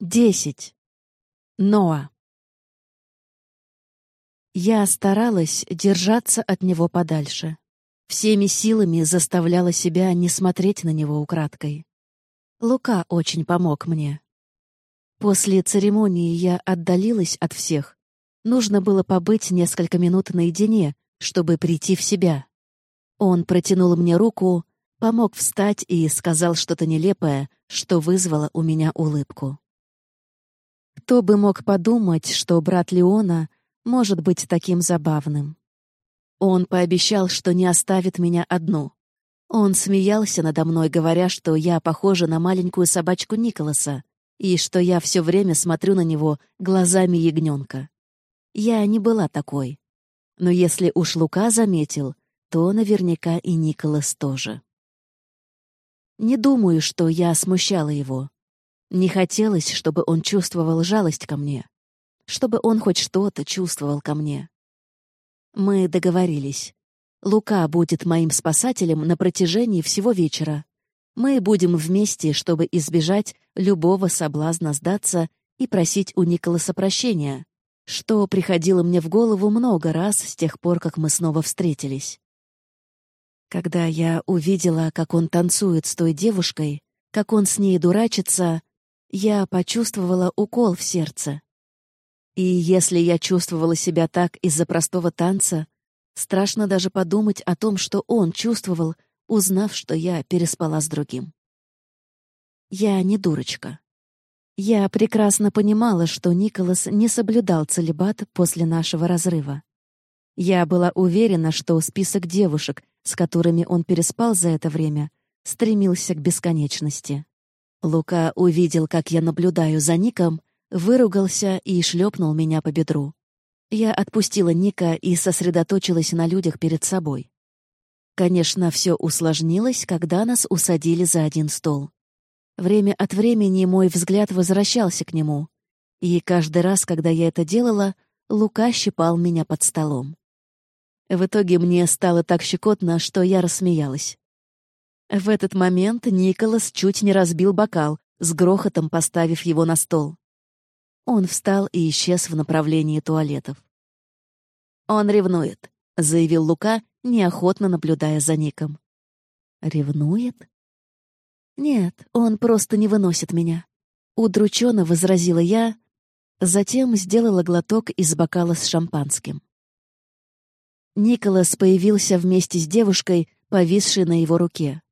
Десять. Ноа. Я старалась держаться от него подальше. Всеми силами заставляла себя не смотреть на него украдкой. Лука очень помог мне. После церемонии я отдалилась от всех. Нужно было побыть несколько минут наедине, чтобы прийти в себя. Он протянул мне руку, помог встать и сказал что-то нелепое, что вызвало у меня улыбку. Кто бы мог подумать, что брат Леона может быть таким забавным? Он пообещал, что не оставит меня одну. Он смеялся надо мной, говоря, что я похожа на маленькую собачку Николаса и что я все время смотрю на него глазами ягненка. Я не была такой. Но если уж Лука заметил, то наверняка и Николас тоже. Не думаю, что я смущала его. Не хотелось, чтобы он чувствовал жалость ко мне, чтобы он хоть что-то чувствовал ко мне. Мы договорились. Лука будет моим спасателем на протяжении всего вечера. Мы будем вместе, чтобы избежать любого соблазна сдаться и просить у Николаса прощения, что приходило мне в голову много раз с тех пор, как мы снова встретились. Когда я увидела, как он танцует с той девушкой, как он с ней дурачится, я почувствовала укол в сердце. И если я чувствовала себя так из-за простого танца, страшно даже подумать о том, что он чувствовал, узнав, что я переспала с другим. Я не дурочка. Я прекрасно понимала, что Николас не соблюдал целебат после нашего разрыва. Я была уверена, что список девушек, с которыми он переспал за это время, стремился к бесконечности. Лука увидел, как я наблюдаю за Ником, выругался и шлепнул меня по бедру. Я отпустила Ника и сосредоточилась на людях перед собой. Конечно, все усложнилось, когда нас усадили за один стол. Время от времени мой взгляд возвращался к нему, и каждый раз, когда я это делала, Лука щипал меня под столом. В итоге мне стало так щекотно, что я рассмеялась. В этот момент Николас чуть не разбил бокал, с грохотом поставив его на стол. Он встал и исчез в направлении туалетов. «Он ревнует», — заявил Лука, неохотно наблюдая за Ником. «Ревнует?» «Нет, он просто не выносит меня», — удрученно возразила я, затем сделала глоток из бокала с шампанским. Николас появился вместе с девушкой, повисшей на его руке.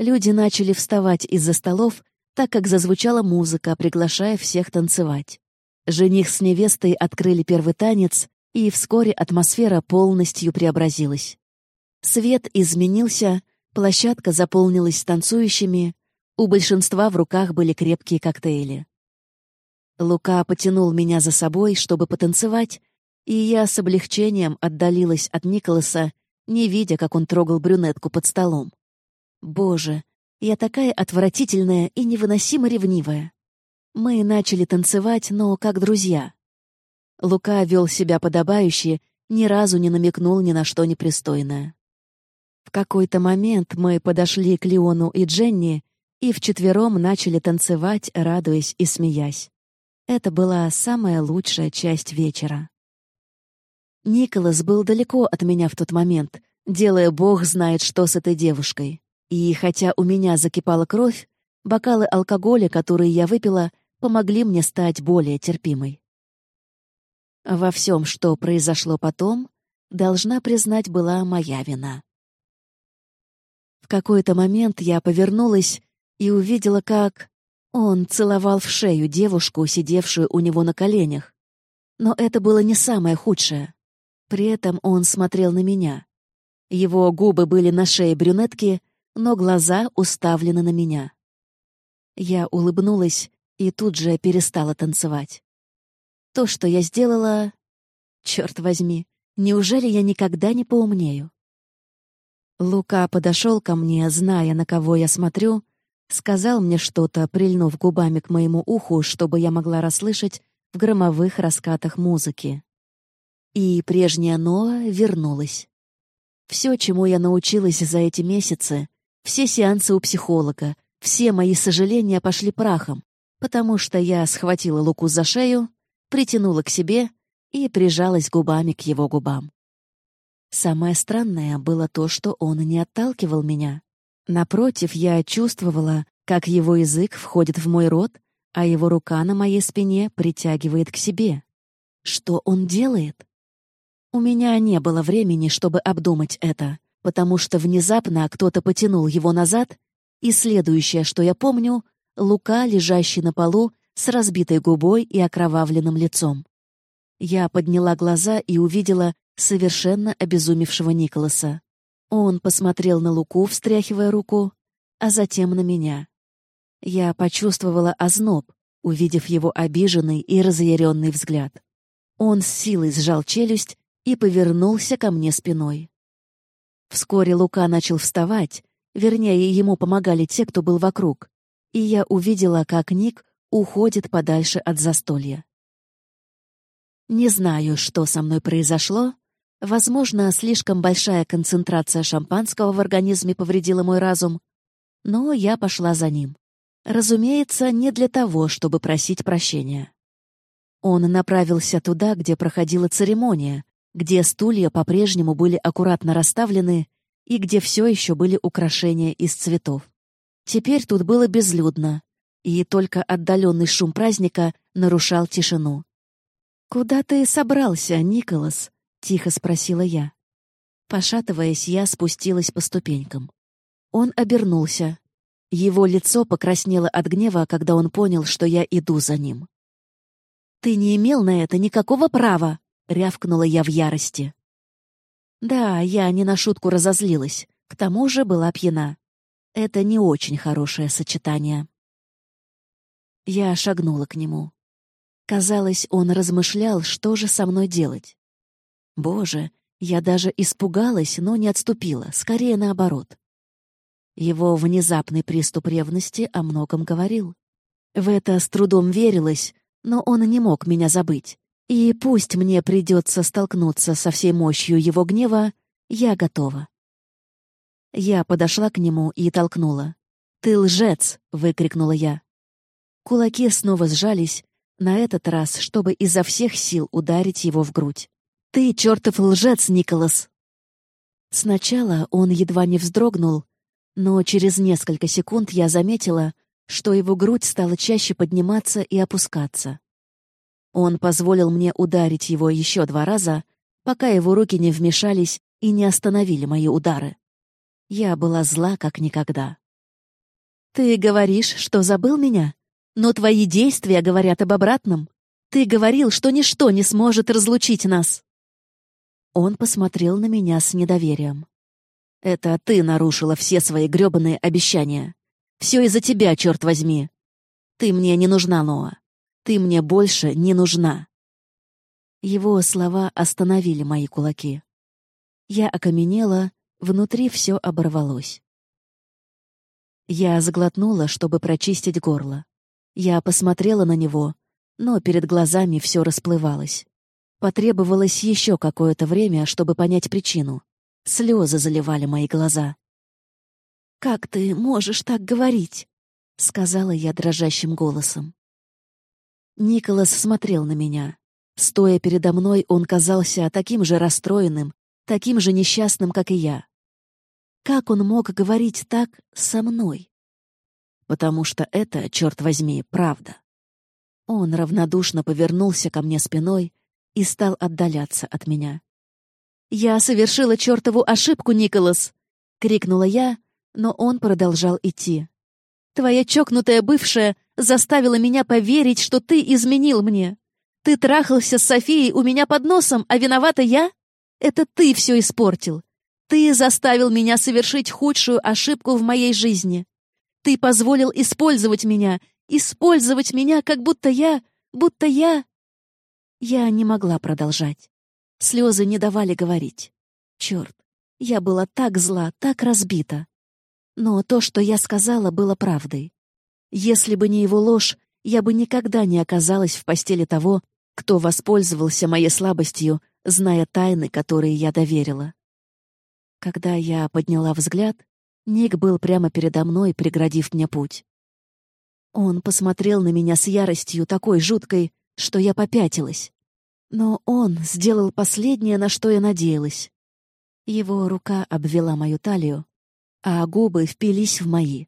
Люди начали вставать из-за столов, так как зазвучала музыка, приглашая всех танцевать. Жених с невестой открыли первый танец, и вскоре атмосфера полностью преобразилась. Свет изменился, площадка заполнилась танцующими, у большинства в руках были крепкие коктейли. Лука потянул меня за собой, чтобы потанцевать, и я с облегчением отдалилась от Николаса, не видя, как он трогал брюнетку под столом. Боже, я такая отвратительная и невыносимо ревнивая. Мы начали танцевать, но как друзья. Лука вел себя подобающе, ни разу не намекнул ни на что непристойное. В какой-то момент мы подошли к Леону и Дженни и вчетвером начали танцевать, радуясь и смеясь. Это была самая лучшая часть вечера. Николас был далеко от меня в тот момент, делая бог знает что с этой девушкой. И хотя у меня закипала кровь, бокалы алкоголя, которые я выпила, помогли мне стать более терпимой. Во всем, что произошло потом, должна признать, была моя вина. В какой-то момент я повернулась и увидела, как он целовал в шею девушку, сидевшую у него на коленях. Но это было не самое худшее. При этом он смотрел на меня. Его губы были на шее брюнетки, но глаза уставлены на меня. Я улыбнулась и тут же перестала танцевать. То, что я сделала... Черт возьми, неужели я никогда не поумнею? Лука подошел ко мне, зная, на кого я смотрю, сказал мне что-то, прильнув губами к моему уху, чтобы я могла расслышать в громовых раскатах музыки. И прежняя Ноа вернулась. Все, чему я научилась за эти месяцы, все сеансы у психолога, все мои сожаления пошли прахом, потому что я схватила Луку за шею, притянула к себе и прижалась губами к его губам. Самое странное было то, что он не отталкивал меня. Напротив, я чувствовала, как его язык входит в мой рот, а его рука на моей спине притягивает к себе. Что он делает? У меня не было времени, чтобы обдумать это, потому что внезапно кто-то потянул его назад, и следующее, что я помню, Лука, лежащий на полу, с разбитой губой и окровавленным лицом. Я подняла глаза и увидела совершенно обезумевшего Николаса. Он посмотрел на Луку, встряхивая руку, а затем на меня. Я почувствовала озноб, увидев его обиженный и разъяренный взгляд. Он с силой сжал челюсть и повернулся ко мне спиной. Вскоре Лука начал вставать, вернее, ему помогали те, кто был вокруг, и я увидела, как Ник уходит подальше от застолья. Не знаю, что со мной произошло. Возможно, слишком большая концентрация шампанского в организме повредила мой разум, но я пошла за ним. Разумеется, не для того, чтобы просить прощения. Он направился туда, где проходила церемония, где стулья по-прежнему были аккуратно расставлены и где все еще были украшения из цветов. Теперь тут было безлюдно, и только отдаленный шум праздника нарушал тишину. «Куда ты собрался, Николас?» — тихо спросила я. Пошатываясь, я спустилась по ступенькам. Он обернулся, его лицо покраснело от гнева, когда он понял, что я иду за ним. «Ты не имел на это никакого права!» — рявкнула я в ярости. Да, я не на шутку разозлилась, к тому же была пьяна. Это не очень хорошее сочетание. Я шагнула к нему. Казалось, он размышлял, что же со мной делать. Боже, я даже испугалась, но не отступила, скорее наоборот. Его внезапный приступ ревности о многом говорил. В это с трудом верилось, но он не мог меня забыть. И пусть мне придется столкнуться со всей мощью его гнева, я готова. Я подошла к нему и толкнула. «Ты лжец!» — выкрикнула я. Кулаки снова сжались, на этот раз, чтобы изо всех сил ударить его в грудь. «Ты чертов лжец, Николас!» Сначала он едва не вздрогнул, но через несколько секунд я заметила, что его грудь стала чаще подниматься и опускаться. Он позволил мне ударить его еще два раза, пока его руки не вмешались и не остановили мои удары. Я была зла, как никогда. «Ты говоришь, что забыл меня? Но твои действия говорят об обратном. Ты говорил, что ничто не сможет разлучить нас». Он посмотрел на меня с недоверием. Это ты нарушила все свои грёбаные обещания. Все из-за тебя, черт возьми. Ты мне не нужна, Ноа. Ты мне больше не нужна. Его слова остановили мои кулаки. Я окаменела, внутри все оборвалось. Я заглотнула, чтобы прочистить горло. Я посмотрела на него, но перед глазами все расплывалось. Потребовалось еще какое-то время, чтобы понять причину. Слезы заливали мои глаза. «Как ты можешь так говорить?» — сказала я дрожащим голосом. Николас смотрел на меня. Стоя передо мной, он казался таким же расстроенным, таким же несчастным, как и я. Как он мог говорить так со мной? Потому что это, черт возьми, правда. Он равнодушно повернулся ко мне спиной и стал отдаляться от меня. «Я совершила чертову ошибку, Николас!» — крикнула я, но он продолжал идти. «Твоя чокнутая бывшая заставила меня поверить, что ты изменил мне. Ты трахался с Софией у меня под носом, а виновата я? Это ты все испортил. Ты заставил меня совершить худшую ошибку в моей жизни. Ты позволил использовать меня, использовать меня, как будто я... будто я...» Я не могла продолжать. Слезы не давали говорить. Черт, я была так зла, так разбита. Но то, что я сказала, было правдой. Если бы не его ложь, я бы никогда не оказалась в постели того, кто воспользовался моей слабостью, зная тайны, которые я доверила. Когда я подняла взгляд, Ник был прямо передо мной, преградив мне путь. Он посмотрел на меня с яростью такой жуткой, что я попятилась. Но он сделал последнее, на что я надеялась. Его рука обвела мою талию, а губы впились в мои.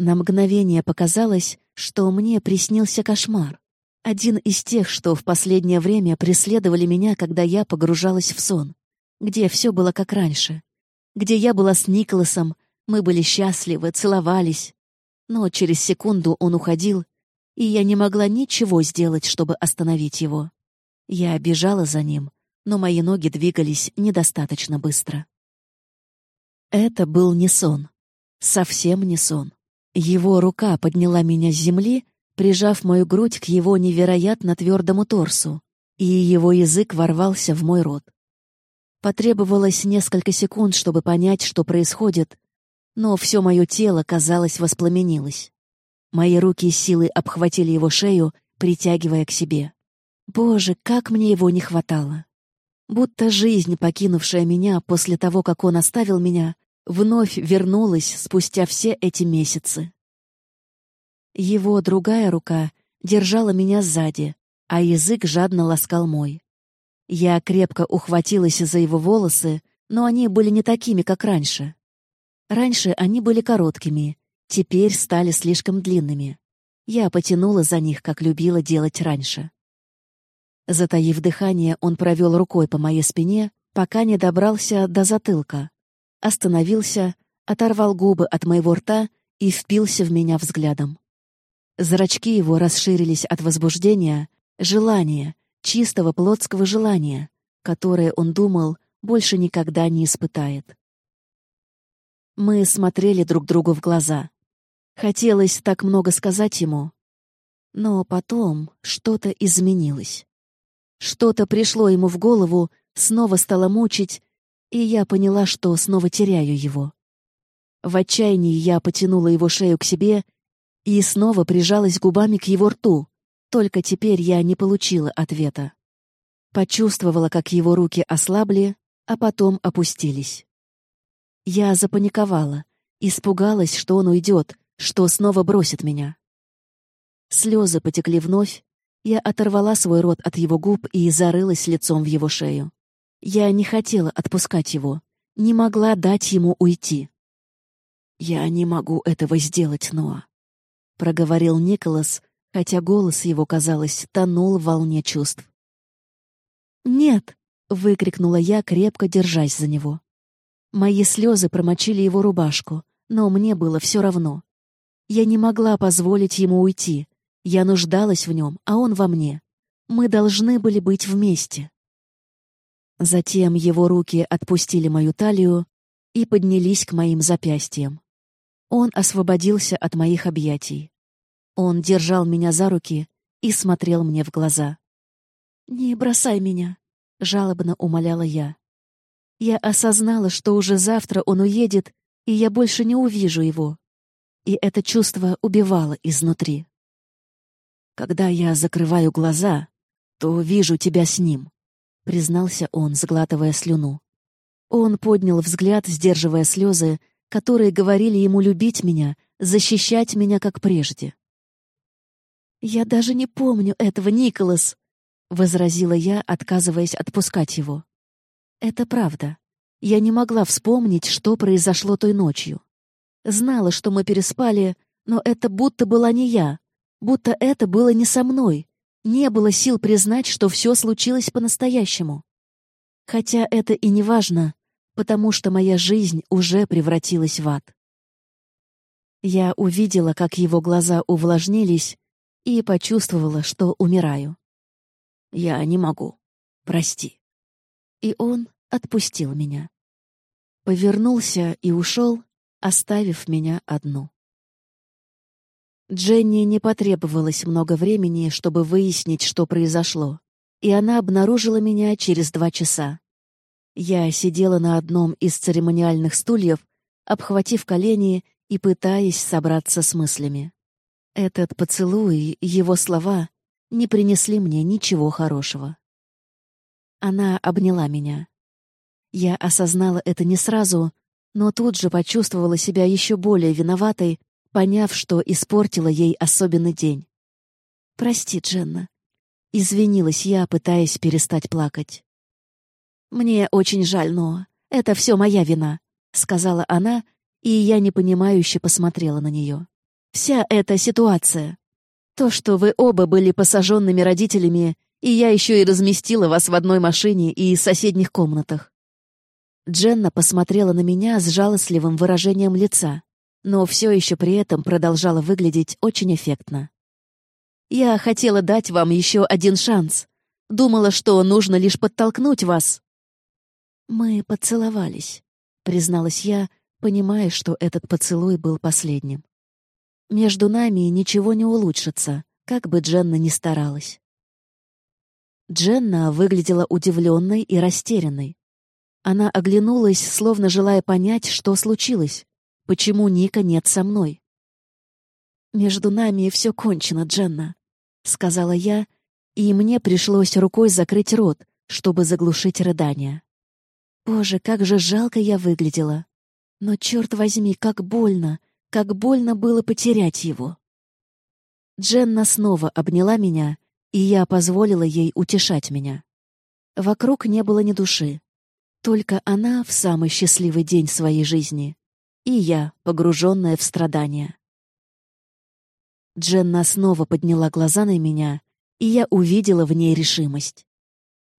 На мгновение показалось, что мне приснился кошмар. Один из тех, что в последнее время преследовали меня, когда я погружалась в сон, где все было как раньше, где я была с Николасом, мы были счастливы, целовались. Но через секунду он уходил, и я не могла ничего сделать, чтобы остановить его. Я бежала за ним, но мои ноги двигались недостаточно быстро. Это был не сон. Совсем не сон. Его рука подняла меня с земли, прижав мою грудь к его невероятно твердому торсу, и его язык ворвался в мой рот. Потребовалось несколько секунд, чтобы понять, что происходит, но все мое тело, казалось, воспламенилось. Мои руки силой обхватили его шею, притягивая к себе. Боже, как мне его не хватало! Будто жизнь, покинувшая меня после того, как он оставил меня, вновь вернулась спустя все эти месяцы. Его другая рука держала меня сзади, а язык жадно ласкал мой. Я крепко ухватилась за его волосы, но они были не такими, как раньше. Раньше они были короткими, теперь стали слишком длинными. Я потянула за них, как любила делать раньше. Затаив дыхание, он провел рукой по моей спине, пока не добрался до затылка, остановился, оторвал губы от моего рта и впился в меня взглядом. Зрачки его расширились от возбуждения, желания, чистого плотского желания, которое он думал, больше никогда не испытает. Мы смотрели друг другу в глаза. Хотелось так много сказать ему, но потом что-то изменилось. Что-то пришло ему в голову, снова стало мучить, и я поняла, что снова теряю его. В отчаянии я потянула его шею к себе и снова прижалась губами к его рту, только теперь я не получила ответа. Почувствовала, как его руки ослабли, а потом опустились. Я запаниковала, испугалась, что он уйдет, что снова бросит меня. Слезы потекли вновь, я оторвала свой рот от его губ и зарылась лицом в его шею. Я не хотела отпускать его, не могла дать ему уйти. «Я не могу этого сделать, Ноа», — проговорил Николас, хотя голос его, казалось, тонул в волне чувств. «Нет!» — выкрикнула я, крепко держась за него. Мои слезы промочили его рубашку, но мне было все равно. Я не могла позволить ему уйти. Я нуждалась в нем, а он во мне. Мы должны были быть вместе. Затем его руки отпустили мою талию и поднялись к моим запястьям. Он освободился от моих объятий. Он держал меня за руки и смотрел мне в глаза. «Не бросай меня», — жалобно умоляла я. Я осознала, что уже завтра он уедет, и я больше не увижу его. И это чувство убивало изнутри. Когда я закрываю глаза, то вижу тебя с ним признался он, сглатывая слюну. Он поднял взгляд, сдерживая слезы, которые говорили ему любить меня, защищать меня, как прежде. «Я даже не помню этого, Николас!» — возразила я, отказываясь отпускать его. «Это правда. Я не могла вспомнить, что произошло той ночью. Знала, что мы переспали, но это будто была не я, будто это было не со мной, не было сил признать, что все случилось по-настоящему. Хотя это и не важно, потому что моя жизнь уже превратилась в ад. Я увидела, как его глаза увлажнились, и почувствовала, что умираю. «Я не могу. Прости». И он отпустил меня. Повернулся и ушел, оставив меня одну. Дженни не потребовалось много времени, чтобы выяснить, что произошло, и она обнаружила меня через два часа. Я сидела на одном из церемониальных стульев, обхватив колени и пытаясь собраться с мыслями. Этот поцелуй, его слова не принесли мне ничего хорошего. Она обняла меня. Я осознала это не сразу, но тут же почувствовала себя еще более виноватой, поняв, что испортила ей особенный день. «Прости, Дженна». Извинилась я, пытаясь перестать плакать. «Мне очень жаль, но это все моя вина», — сказала она, и я непонимающе посмотрела на нее. «Вся эта ситуация. То, что вы оба были посаженными родителями, и я еще и разместила вас в одной машине и соседних комнатах». Дженна посмотрела на меня с жалостливым выражением лица, но все еще при этом продолжала выглядеть очень эффектно. «Я хотела дать вам еще один шанс. Думала, что нужно лишь подтолкнуть вас, «Мы поцеловались», — призналась я, понимая, что этот поцелуй был последним. «Между нами ничего не улучшится, как бы Дженна ни старалась». Дженна выглядела удивленной и растерянной. Она оглянулась, словно желая понять, что случилось, почему Ника нет со мной. «Между нами все кончено, Дженна», — сказала я, и мне пришлось рукой закрыть рот, чтобы заглушить рыдания. Боже, как же жалко я выглядела. Но, черт возьми, как больно, как больно было потерять его. Дженна снова обняла меня, и я позволила ей утешать меня. Вокруг не было ни души. Только она в самый счастливый день своей жизни, и я, погруженная в страдания. Дженна снова подняла глаза на меня, и я увидела в ней решимость.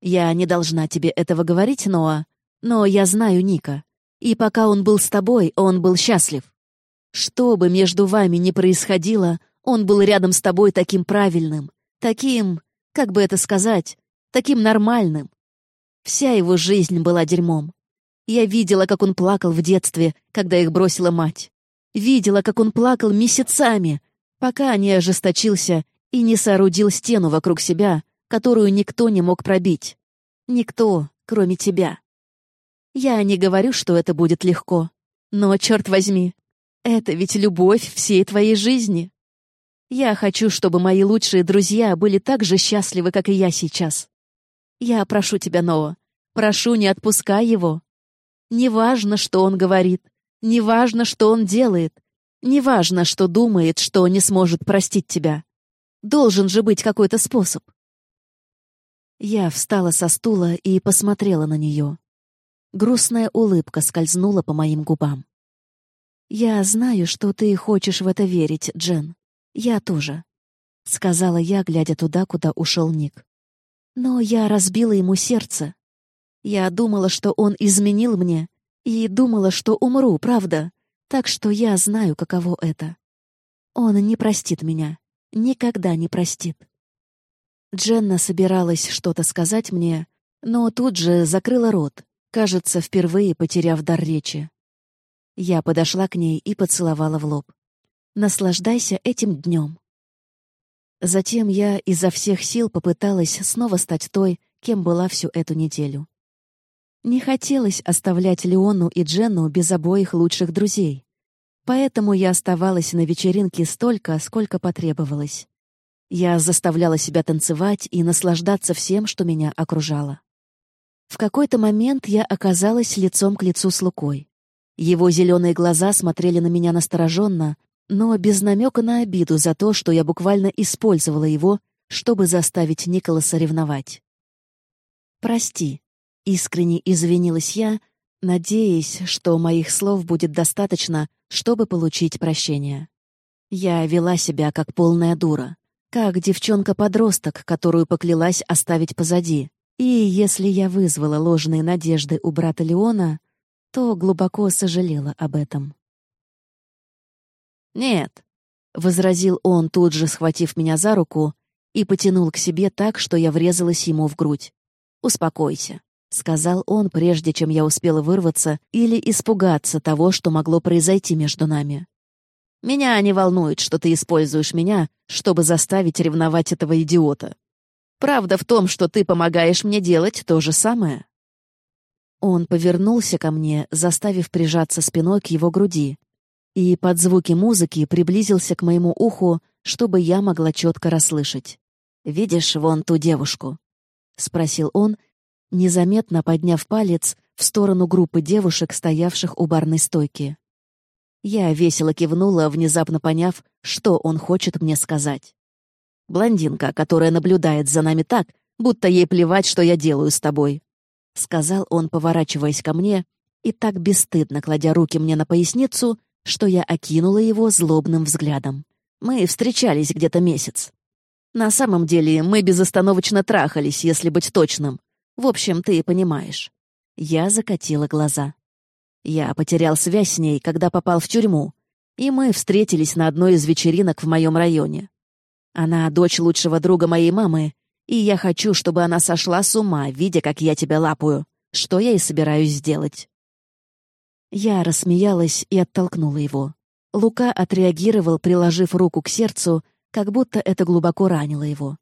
«Я не должна тебе этого говорить, Ноа, но я знаю Ника. И пока он был с тобой, он был счастлив. Что бы между вами ни происходило, он был рядом с тобой таким правильным, таким, как бы это сказать, таким нормальным. Вся его жизнь была дерьмом. Я видела, как он плакал в детстве, когда их бросила мать. Видела, как он плакал месяцами, пока не ожесточился и не соорудил стену вокруг себя, которую никто не мог пробить. Никто, кроме тебя. Я не говорю, что это будет легко. Но, черт возьми, это ведь любовь всей твоей жизни. Я хочу, чтобы мои лучшие друзья были так же счастливы, как и я сейчас. Я прошу тебя, Ноа, прошу, не отпускай его. Неважно, что он говорит, неважно, что он делает, неважно, что думает, что не сможет простить тебя. Должен же быть какой-то способ. Я встала со стула и посмотрела на нее. Грустная улыбка скользнула по моим губам. «Я знаю, что ты хочешь в это верить, Джен. Я тоже», — сказала я, глядя туда, куда ушел Ник. «Но я разбила ему сердце. Я думала, что он изменил мне, и думала, что умру, правда, так что я знаю, каково это. Он не простит меня, никогда не простит». Дженна собиралась что-то сказать мне, но тут же закрыла рот, кажется, впервые потеряв дар речи. Я подошла к ней и поцеловала в лоб. «Наслаждайся этим днем». Затем я изо всех сил попыталась снова стать той, кем была всю эту неделю. Не хотелось оставлять Леону и Дженну без обоих лучших друзей. Поэтому я оставалась на вечеринке столько, сколько потребовалось. Я заставляла себя танцевать и наслаждаться всем, что меня окружало. В какой-то момент я оказалась лицом к лицу с Лукой. Его зеленые глаза смотрели на меня настороженно, но без намека на обиду за то, что я буквально использовала его, чтобы заставить Николаса ревновать. «Прости», — искренне извинилась я, надеясь, что моих слов будет достаточно, чтобы получить прощение. Я вела себя как полная дура, как девчонка-подросток, которую поклялась оставить позади, и если я вызвала ложные надежды у брата Леона, то глубоко сожалела об этом. «Нет», — возразил он, тут же схватив меня за руку и потянул к себе так, что я врезалась ему в грудь. «Успокойся», — сказал он, прежде чем я успела вырваться или испугаться того, что могло произойти между нами. «Меня не волнует, что ты используешь меня, чтобы заставить ревновать этого идиота. Правда в том, что ты помогаешь мне делать то же самое». Он повернулся ко мне, заставив прижаться спиной к его груди, и под звуки музыки приблизился к моему уху, чтобы я могла четко расслышать. «Видишь вон ту девушку?» — спросил он, незаметно подняв палец в сторону группы девушек, стоявших у барной стойки. Я весело кивнула, внезапно поняв, что он хочет мне сказать. «Блондинка, которая наблюдает за нами так, будто ей плевать, что я делаю с тобой», — сказал он, поворачиваясь ко мне и так бесстыдно кладя руки мне на поясницу, что я окинула его злобным взглядом. Мы встречались где-то месяц. На самом деле мы безостановочно трахались, если быть точным. В общем, ты понимаешь. Я закатила глаза. Я потерял связь с ней, когда попал в тюрьму, и мы встретились на одной из вечеринок в моем районе. Она дочь лучшего друга моей мамы, и я хочу, чтобы она сошла с ума, видя, как я тебя лапаю, что я и собираюсь сделать. Я рассмеялась и оттолкнула его. Лука отреагировал, приложив руку к сердцу, как будто это глубоко ранило его.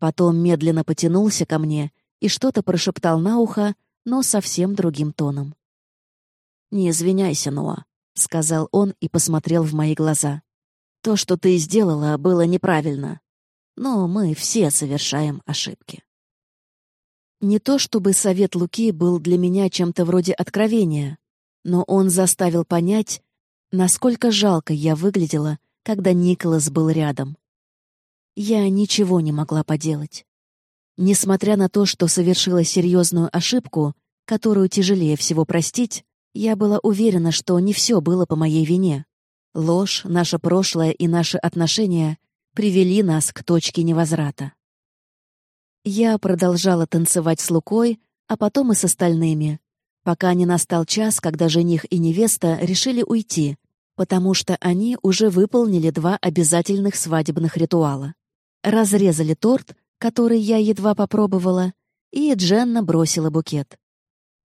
Потом медленно потянулся ко мне и что-то прошептал на ухо, но совсем другим тоном. «Не извиняйся, Ноа», — сказал он и посмотрел в мои глаза. «То, что ты сделала, было неправильно. Но мы все совершаем ошибки». Не то чтобы совет Луки был для меня чем-то вроде откровения, но он заставил понять, насколько жалко я выглядела, когда Николас был рядом. Я ничего не могла поделать. Несмотря на то, что совершила серьезную ошибку, которую тяжелее всего простить, я была уверена, что не все было по моей вине. Ложь, наше прошлое и наши отношения привели нас к точке невозврата. Я продолжала танцевать с Лукой, а потом и с остальными, пока не настал час, когда жених и невеста решили уйти, потому что они уже выполнили два обязательных свадебных ритуала. Разрезали торт, который я едва попробовала, и Дженна бросила букет.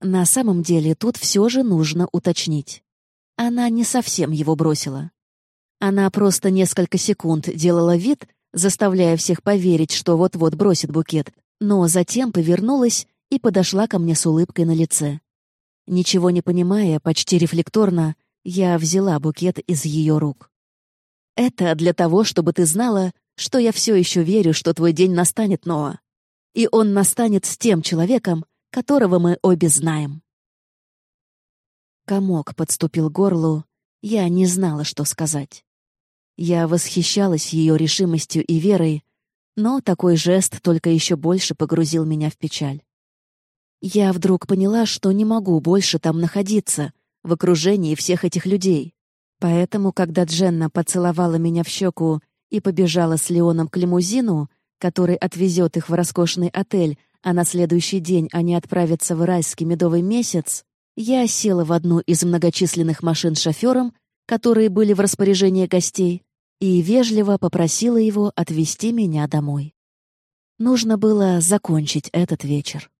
На самом деле тут все же нужно уточнить. Она не совсем его бросила. Она просто несколько секунд делала вид, заставляя всех поверить, что вот-вот бросит букет, но затем повернулась и подошла ко мне с улыбкой на лице. Ничего не понимая, почти рефлекторно, я взяла букет из ее рук. «Это для того, чтобы ты знала, что я все еще верю, что твой день настанет, Ноа. И он настанет с тем человеком, которого мы обе знаем. Комок подступил к горлу, я не знала, что сказать. Я восхищалась ее решимостью и верой, но такой жест только еще больше погрузил меня в печаль. Я вдруг поняла, что не могу больше там находиться, в окружении всех этих людей. Поэтому, когда Дженна поцеловала меня в щеку и побежала с Леоном к лимузину, который отвезет их в роскошный отель, а на следующий день они отправятся в райский медовый месяц, я села в одну из многочисленных машин с шофером, которые были в распоряжении гостей, и вежливо попросила его отвезти меня домой. Нужно было закончить этот вечер.